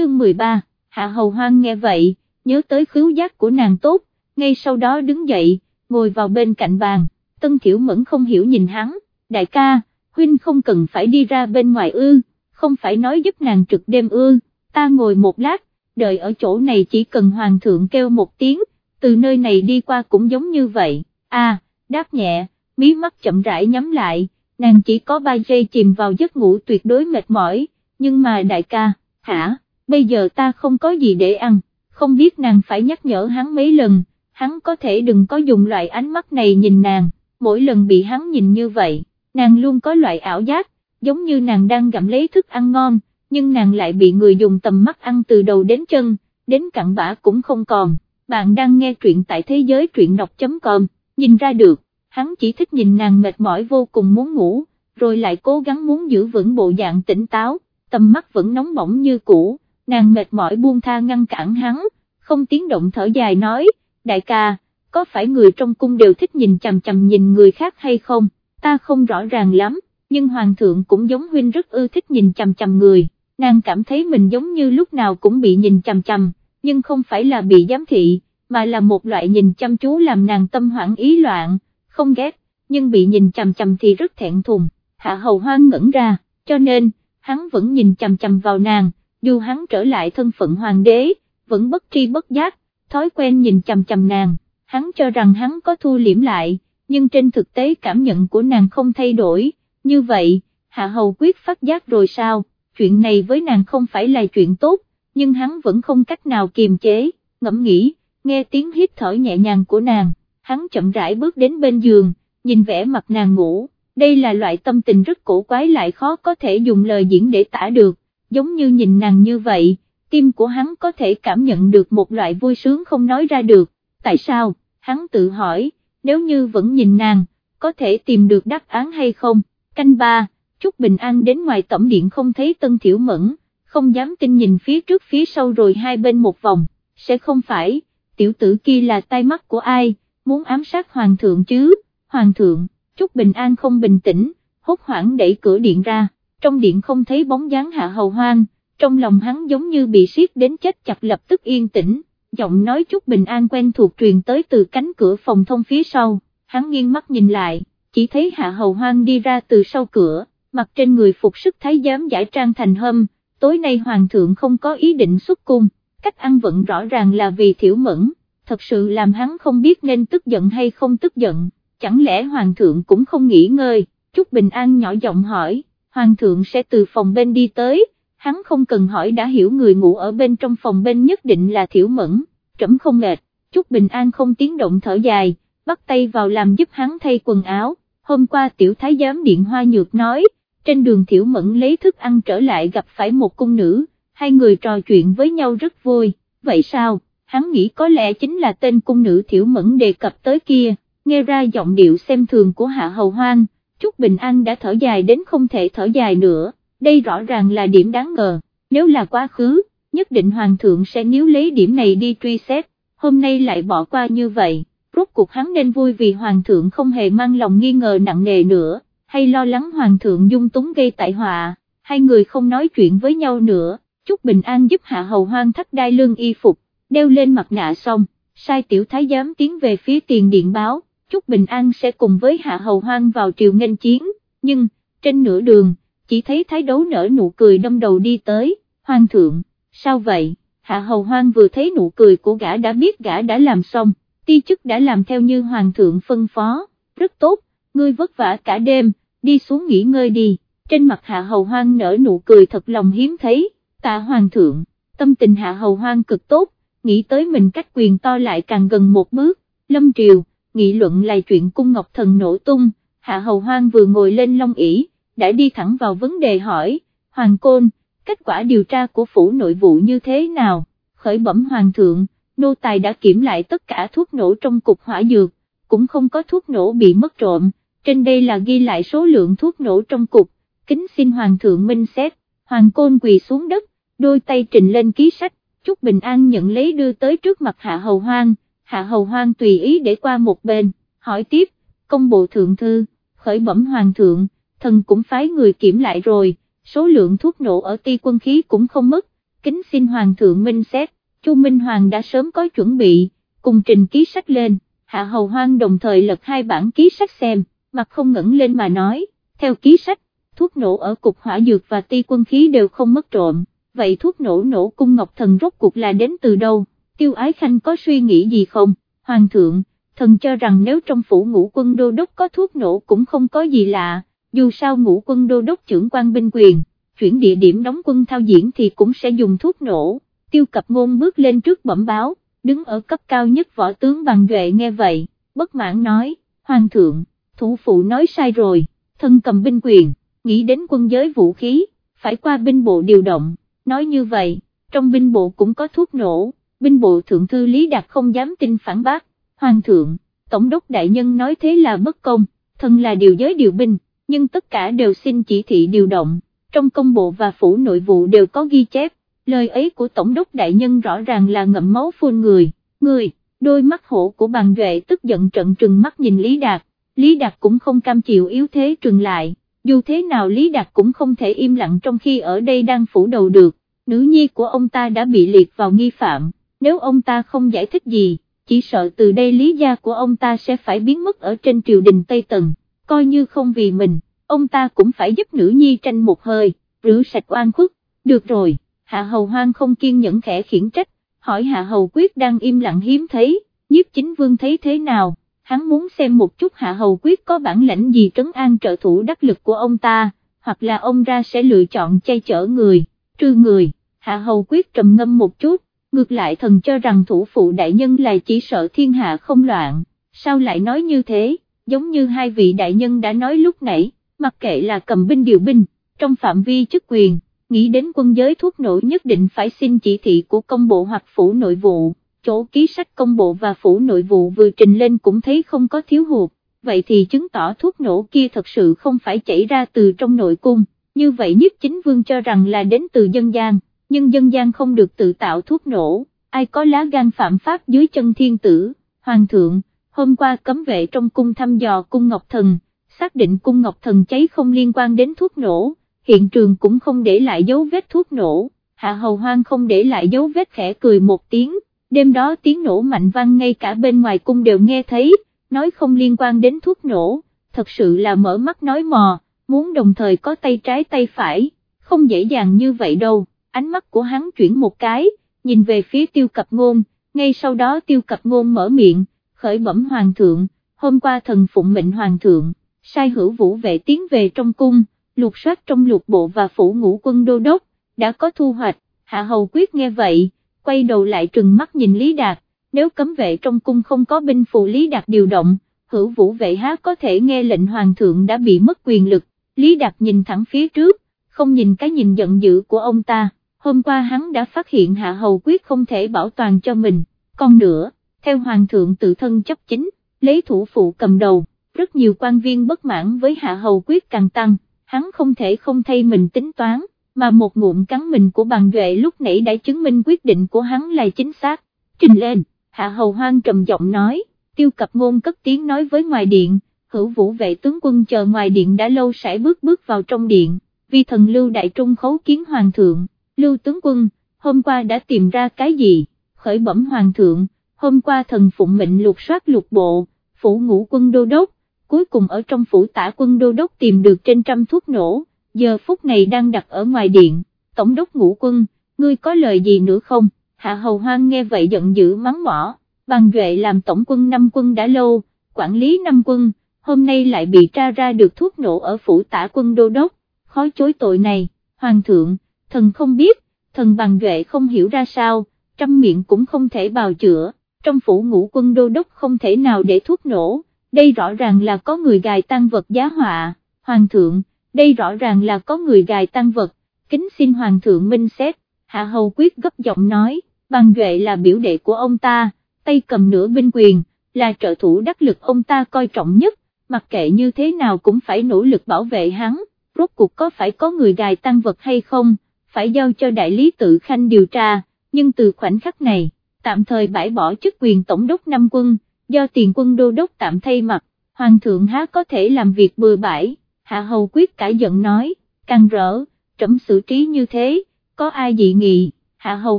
chương 13, Hạ Hầu Hoang nghe vậy, nhớ tới khứu giác của nàng tốt, ngay sau đó đứng dậy, ngồi vào bên cạnh bàn, Tân Thiểu Mẫn không hiểu nhìn hắn, đại ca, huynh không cần phải đi ra bên ngoài ư, không phải nói giúp nàng trực đêm ư, ta ngồi một lát, đợi ở chỗ này chỉ cần hoàng thượng kêu một tiếng, từ nơi này đi qua cũng giống như vậy, a đáp nhẹ, mí mắt chậm rãi nhắm lại, nàng chỉ có ba giây chìm vào giấc ngủ tuyệt đối mệt mỏi, nhưng mà đại ca, hả, bây giờ ta không có gì để ăn, không biết nàng phải nhắc nhở hắn mấy lần, hắn có thể đừng có dùng loại ánh mắt này nhìn nàng, mỗi lần bị hắn nhìn như vậy, nàng luôn có loại ảo giác, giống như nàng đang gặm lấy thức ăn ngon, nhưng nàng lại bị người dùng tầm mắt ăn từ đầu đến chân, đến cặn bã cũng không còn. Bạn đang nghe truyện tại thế giới truyện đọc.com, nhìn ra được, hắn chỉ thích nhìn nàng mệt mỏi vô cùng muốn ngủ, rồi lại cố gắng muốn giữ vững bộ dạng tỉnh táo, tầm mắt vẫn nóng bỏng như cũ, nàng mệt mỏi buông tha ngăn cản hắn, không tiếng động thở dài nói, đại ca, có phải người trong cung đều thích nhìn chằm chằm nhìn người khác hay không, ta không rõ ràng lắm, nhưng hoàng thượng cũng giống huynh rất ưa thích nhìn chằm chằm người, nàng cảm thấy mình giống như lúc nào cũng bị nhìn chằm chằm, nhưng không phải là bị giám thị, mà là một loại nhìn chăm chú làm nàng tâm hoảng ý loạn, không ghét, nhưng bị nhìn chằm chằm thì rất thẹn thùng, hạ hầu hoang ngẩn ra, cho nên, hắn vẫn nhìn chằm chằm vào nàng, dù hắn trở lại thân phận hoàng đế, vẫn bất tri bất giác, thói quen nhìn chằm chằm nàng, hắn cho rằng hắn có thu liễm lại, nhưng trên thực tế cảm nhận của nàng không thay đổi, như vậy, hạ hầu quyết phát giác rồi sao, chuyện này với nàng không phải là chuyện tốt, nhưng hắn vẫn không cách nào kiềm chế, ngẫm nghĩ, nghe tiếng hít thở nhẹ nhàng của nàng, hắn chậm rãi bước đến bên giường, nhìn vẻ mặt nàng ngủ, đây là loại tâm tình rất cổ quái lại khó có thể dùng lời diễn để tả được, giống như nhìn nàng như vậy, tim của hắn có thể cảm nhận được một loại vui sướng không nói ra được, tại sao, hắn tự hỏi, nếu như vẫn nhìn nàng, có thể tìm được đáp án hay không, canh ba, Chúc bình an đến ngoài tổng điện không thấy tân thiểu mẫn, không dám tin nhìn phía trước phía sau rồi hai bên một vòng, sẽ không phải, tiểu tử kia là tai mắt của ai, muốn ám sát hoàng thượng chứ, hoàng thượng, Chúc bình an không bình tĩnh, hốt hoảng đẩy cửa điện ra, trong điện không thấy bóng dáng hạ hầu hoang, trong lòng hắn giống như bị siết đến chết chặt lập tức yên tĩnh, giọng nói chút bình an quen thuộc truyền tới từ cánh cửa phòng thông phía sau, hắn nghiêng mắt nhìn lại, chỉ thấy hạ hầu hoang đi ra từ sau cửa, mặc trên người phục sức thái giám giải trang thành hâm, tối nay hoàng thượng không có ý định xuất cung, cách ăn vận rõ ràng là vì thiểu mẫn, thật sự làm hắn không biết nên tức giận hay không tức giận, chẳng lẽ hoàng thượng cũng không nghỉ ngơi, chút bình an nhỏ giọng hỏi, hoàng thượng sẽ từ phòng bên đi tới, hắn không cần hỏi đã hiểu người ngủ ở bên trong phòng bên nhất định là thiểu mẫn, trẫm không mệt, chút bình an không tiếng động thở dài, bắt tay vào làm giúp hắn thay quần áo, hôm qua tiểu thái giám điện hoa nhược nói, trên đường thiểu mẫn lấy thức ăn trở lại gặp phải một cung nữ, hai người trò chuyện với nhau rất vui, vậy sao, hắn nghĩ có lẽ chính là tên cung nữ thiểu mẫn đề cập tới kia, nghe ra giọng điệu xem thường của hạ hầu hoang, Trúc bình an đã thở dài đến không thể thở dài nữa, đây rõ ràng là điểm đáng ngờ, nếu là quá khứ, nhất định hoàng thượng sẽ níu lấy điểm này đi truy xét, hôm nay lại bỏ qua như vậy, rốt cuộc hắn nên vui vì hoàng thượng không hề mang lòng nghi ngờ nặng nề nữa hay lo lắng hoàng thượng dung túng gây tại họa, hai người không nói chuyện với nhau nữa, chúc bình an giúp hạ hầu hoang thắt đai lương y phục, đeo lên mặt nạ xong, sai tiểu thái giám tiến về phía tiền điện báo, chúc bình an sẽ cùng với hạ hầu hoang vào triều nghênh chiến, nhưng, trên nửa đường, chỉ thấy thái đấu nở nụ cười đâm đầu đi tới, hoàng thượng, sao vậy, hạ hầu hoang vừa thấy nụ cười của gã đã biết gã đã làm xong, ti chức đã làm theo như hoàng thượng phân phó, rất tốt, ngươi vất vả cả đêm, đi xuống nghỉ ngơi đi, trên mặt hạ hầu hoang nở nụ cười thật lòng hiếm thấy, tạ hoàng thượng, tâm tình hạ hầu hoang cực tốt, nghĩ tới mình cách quyền to lại càng gần một bước, lâm triều, nghị luận là chuyện cung ngọc thần nổ tung, hạ hầu hoang vừa ngồi lên long ỷ đã đi thẳng vào vấn đề hỏi, hoàng côn, kết quả điều tra của phủ nội vụ như thế nào, khởi bẩm hoàng thượng, nô tài đã kiểm lại tất cả thuốc nổ trong cục hỏa dược, cũng không có thuốc nổ bị mất trộm. Trên đây là ghi lại số lượng thuốc nổ trong cục, kính xin Hoàng thượng minh xét, Hoàng côn quỳ xuống đất, đôi tay trình lên ký sách, chúc Bình An nhận lấy đưa tới trước mặt Hạ Hầu Hoang, Hạ Hầu Hoang tùy ý để qua một bên, hỏi tiếp, công bộ thượng thư, khởi bẩm Hoàng thượng, thần cũng phái người kiểm lại rồi, số lượng thuốc nổ ở ti quân khí cũng không mất, kính xin Hoàng thượng minh xét, Chu Minh Hoàng đã sớm có chuẩn bị, cùng trình ký sách lên, Hạ Hầu Hoang đồng thời lật hai bản ký sách xem, mặt không ngẩng lên mà nói, theo ký sách, thuốc nổ ở cục hỏa dược và ti quân khí đều không mất trộm, vậy thuốc nổ nổ cung Ngọc Thần rốt cuộc là đến từ đâu, tiêu ái khanh có suy nghĩ gì không, Hoàng thượng, thần cho rằng nếu trong phủ ngũ quân đô đốc có thuốc nổ cũng không có gì lạ, dù sao ngũ quân đô đốc trưởng quan binh quyền, chuyển địa điểm đóng quân thao diễn thì cũng sẽ dùng thuốc nổ, tiêu cập ngôn bước lên trước bẩm báo, đứng ở cấp cao nhất võ tướng bằng duệ nghe vậy, bất mãn nói, Hoàng thượng, thủ phụ nói sai rồi, thân cầm binh quyền, nghĩ đến quân giới vũ khí, phải qua binh bộ điều động, nói như vậy, trong binh bộ cũng có thuốc nổ, binh bộ thượng thư Lý Đạt không dám tin phản bác, Hoàng thượng, Tổng đốc đại nhân nói thế là bất công, thân là điều giới điều binh, nhưng tất cả đều xin chỉ thị điều động, trong công bộ và phủ nội vụ đều có ghi chép, lời ấy của Tổng đốc đại nhân rõ ràng là ngậm máu phun người, người, đôi mắt hổ của bàn duệ tức giận trận trừng mắt nhìn Lý Đạt, Lý Đạt cũng không cam chịu yếu thế trừng lại, dù thế nào Lý Đạt cũng không thể im lặng trong khi ở đây đang phủ đầu được, nữ nhi của ông ta đã bị liệt vào nghi phạm, nếu ông ta không giải thích gì, chỉ sợ từ đây lý gia của ông ta sẽ phải biến mất ở trên triều đình Tây Tần, coi như không vì mình, ông ta cũng phải giúp nữ nhi tranh một hơi, rửa sạch oan khuất, được rồi, Hạ Hầu Hoang không kiên nhẫn khẽ khiển trách, hỏi Hạ Hầu Quyết đang im lặng hiếm thấy, nhiếp chính vương thấy thế nào, hắn muốn xem một chút Hạ Hầu Quyết có bản lãnh gì trấn an trợ thủ đắc lực của ông ta, hoặc là ông ra sẽ lựa chọn chay chở người, trừ người, Hạ Hầu Quyết trầm ngâm một chút, ngược lại thần cho rằng thủ phụ đại nhân là chỉ sợ thiên hạ không loạn, sao lại nói như thế, giống như hai vị đại nhân đã nói lúc nãy, mặc kệ là cầm binh điều binh, trong phạm vi chức quyền, nghĩ đến quân giới thuốc nổ nhất định phải xin chỉ thị của công bộ hoặc phủ nội vụ, chỗ ký sách công bộ và phủ nội vụ vừa trình lên cũng thấy không có thiếu hụt, vậy thì chứng tỏ thuốc nổ kia thật sự không phải chảy ra từ trong nội cung, như vậy nhất chính vương cho rằng là đến từ dân gian nhưng dân gian không được tự tạo thuốc nổ, ai có lá gan phạm pháp dưới chân thiên tử, hoàng thượng, hôm qua cấm vệ trong cung thăm dò cung Ngọc Thần, xác định cung Ngọc Thần cháy không liên quan đến thuốc nổ, hiện trường cũng không để lại dấu vết thuốc nổ, hạ hầu hoang không để lại dấu vết khẽ cười một tiếng, đêm đó tiếng nổ mạnh vang ngay cả bên ngoài cung đều nghe thấy, nói không liên quan đến thuốc nổ, thật sự là mở mắt nói mò, muốn đồng thời có tay trái tay phải, không dễ dàng như vậy đâu ánh mắt của hắn chuyển một cái, nhìn về phía tiêu cập ngôn, ngay sau đó tiêu cập ngôn mở miệng, khởi bẩm hoàng thượng, hôm qua thần phụng mệnh hoàng thượng, sai hữu vũ vệ tiến về trong cung, lục soát trong lục bộ và phủ ngũ quân đô đốc, đã có thu hoạch, hạ hầu quyết nghe vậy, quay đầu lại trừng mắt nhìn Lý Đạt, nếu cấm vệ trong cung không có binh phù Lý Đạt điều động, hữu vũ vệ há có thể nghe lệnh hoàng thượng đã bị mất quyền lực, Lý Đạt nhìn thẳng phía trước, không nhìn cái nhìn giận dữ của ông ta hôm qua hắn đã phát hiện Hạ Hầu Quyết không thể bảo toàn cho mình, còn nữa, theo Hoàng thượng tự thân chấp chính, lấy thủ phụ cầm đầu, rất nhiều quan viên bất mãn với Hạ Hầu Quyết càng tăng, hắn không thể không thay mình tính toán, mà một ngụm cắn mình của Bàn duệ lúc nãy đã chứng minh quyết định của hắn là chính xác, trình lên, Hạ Hầu Hoang trầm giọng nói, tiêu cập ngôn cất tiếng nói với ngoài điện, hữu vũ vệ tướng quân chờ ngoài điện đã lâu sẽ bước bước vào trong điện, vì thần lưu đại trung khấu kiến hoàng thượng, Lưu tướng quân, hôm qua đã tìm ra cái gì, khởi bẩm hoàng thượng, hôm qua thần phụng mệnh lục soát lục bộ, phủ ngũ quân đô đốc, cuối cùng ở trong phủ tả quân đô đốc tìm được trên trăm thuốc nổ, giờ phút này đang đặt ở ngoài điện, tổng đốc ngũ quân, ngươi có lời gì nữa không, hạ hầu hoang nghe vậy giận dữ mắng mỏ, bằng duệ làm tổng quân năm quân đã lâu, quản lý năm quân, hôm nay lại bị tra ra được thuốc nổ ở phủ tả quân đô đốc, khó chối tội này, hoàng thượng, thần không biết, thần bằng duệ không hiểu ra sao, trăm miệng cũng không thể bào chữa, trong phủ ngũ quân đô đốc không thể nào để thuốc nổ, đây rõ ràng là có người gài tăng vật giá họa, hoàng thượng, đây rõ ràng là có người gài tăng vật, kính xin hoàng thượng minh xét, hạ hầu quyết gấp giọng nói, bằng duệ là biểu đệ của ông ta, tay cầm nửa binh quyền, là trợ thủ đắc lực ông ta coi trọng nhất, mặc kệ như thế nào cũng phải nỗ lực bảo vệ hắn, rốt cuộc có phải có người gài tăng vật hay không, phải giao cho đại lý tự khanh điều tra, nhưng từ khoảnh khắc này, tạm thời bãi bỏ chức quyền tổng đốc năm quân, do tiền quân đô đốc tạm thay mặt, hoàng thượng há có thể làm việc bừa bãi, hạ hầu quyết cả giận nói, càng rỡ, trẫm xử trí như thế, có ai dị nghị, hạ hầu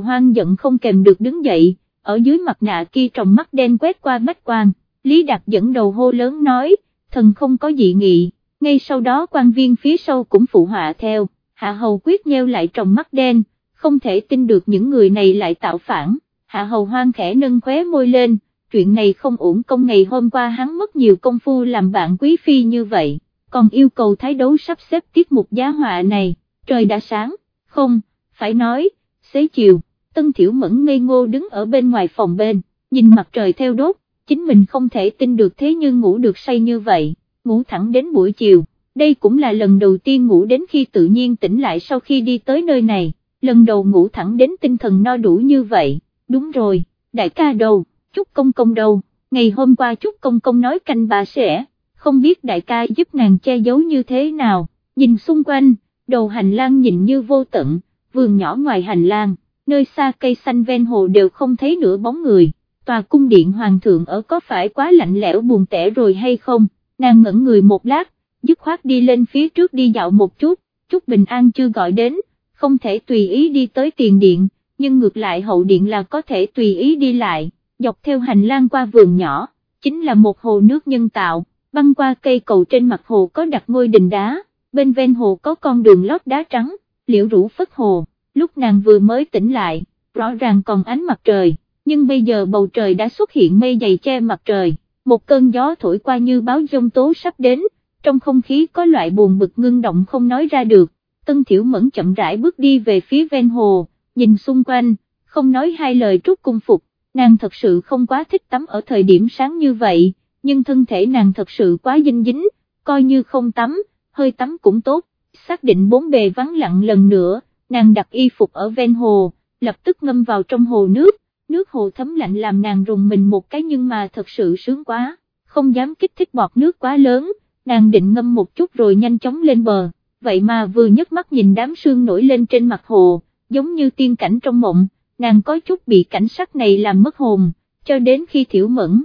hoang giận không kèm được đứng dậy, ở dưới mặt nạ kia tròng mắt đen quét qua bách quan, Lý Đạt dẫn đầu hô lớn nói, thần không có dị nghị, ngay sau đó quan viên phía sau cũng phụ họa theo, hạ hầu quyết nheo lại trong mắt đen, không thể tin được những người này lại tạo phản, hạ hầu hoang khẽ nâng khóe môi lên, chuyện này không ổn công ngày hôm qua hắn mất nhiều công phu làm bạn quý phi như vậy, còn yêu cầu thái đấu sắp xếp tiết mục giá họa này, trời đã sáng, không, phải nói, xế chiều, Tân Thiểu Mẫn ngây ngô đứng ở bên ngoài phòng bên, nhìn mặt trời theo đốt, chính mình không thể tin được thế nhưng ngủ được say như vậy, ngủ thẳng đến buổi chiều, đây cũng là lần đầu tiên ngủ đến khi tự nhiên tỉnh lại sau khi đi tới nơi này, lần đầu ngủ thẳng đến tinh thần no đủ như vậy, đúng rồi, đại ca đâu, chúc công công đâu, ngày hôm qua chúc công công nói canh bà sẽ, không biết đại ca giúp nàng che giấu như thế nào, nhìn xung quanh, đầu hành lang nhìn như vô tận, vườn nhỏ ngoài hành lang, nơi xa cây xanh ven hồ đều không thấy nửa bóng người, tòa cung điện hoàng thượng ở có phải quá lạnh lẽo buồn tẻ rồi hay không, nàng ngẩn người một lát, dứt khoát đi lên phía trước đi dạo một chút, chút bình an chưa gọi đến, không thể tùy ý đi tới tiền điện, nhưng ngược lại hậu điện là có thể tùy ý đi lại, dọc theo hành lang qua vườn nhỏ, chính là một hồ nước nhân tạo, băng qua cây cầu trên mặt hồ có đặt ngôi đình đá, bên ven hồ có con đường lót đá trắng, liễu rũ phất hồ, lúc nàng vừa mới tỉnh lại, rõ ràng còn ánh mặt trời, nhưng bây giờ bầu trời đã xuất hiện mây dày che mặt trời, một cơn gió thổi qua như báo giông tố sắp đến, trong không khí có loại buồn bực ngưng động không nói ra được, Tân Thiểu Mẫn chậm rãi bước đi về phía ven hồ, nhìn xung quanh, không nói hai lời trút cung phục, nàng thật sự không quá thích tắm ở thời điểm sáng như vậy, nhưng thân thể nàng thật sự quá dinh dính, coi như không tắm, hơi tắm cũng tốt, xác định bốn bề vắng lặng lần nữa, nàng đặt y phục ở ven hồ, lập tức ngâm vào trong hồ nước, nước hồ thấm lạnh làm nàng rùng mình một cái nhưng mà thật sự sướng quá, không dám kích thích bọt nước quá lớn, nàng định ngâm một chút rồi nhanh chóng lên bờ, vậy mà vừa nhấc mắt nhìn đám sương nổi lên trên mặt hồ, giống như tiên cảnh trong mộng, nàng có chút bị cảnh sắc này làm mất hồn, cho đến khi thiểu mẫn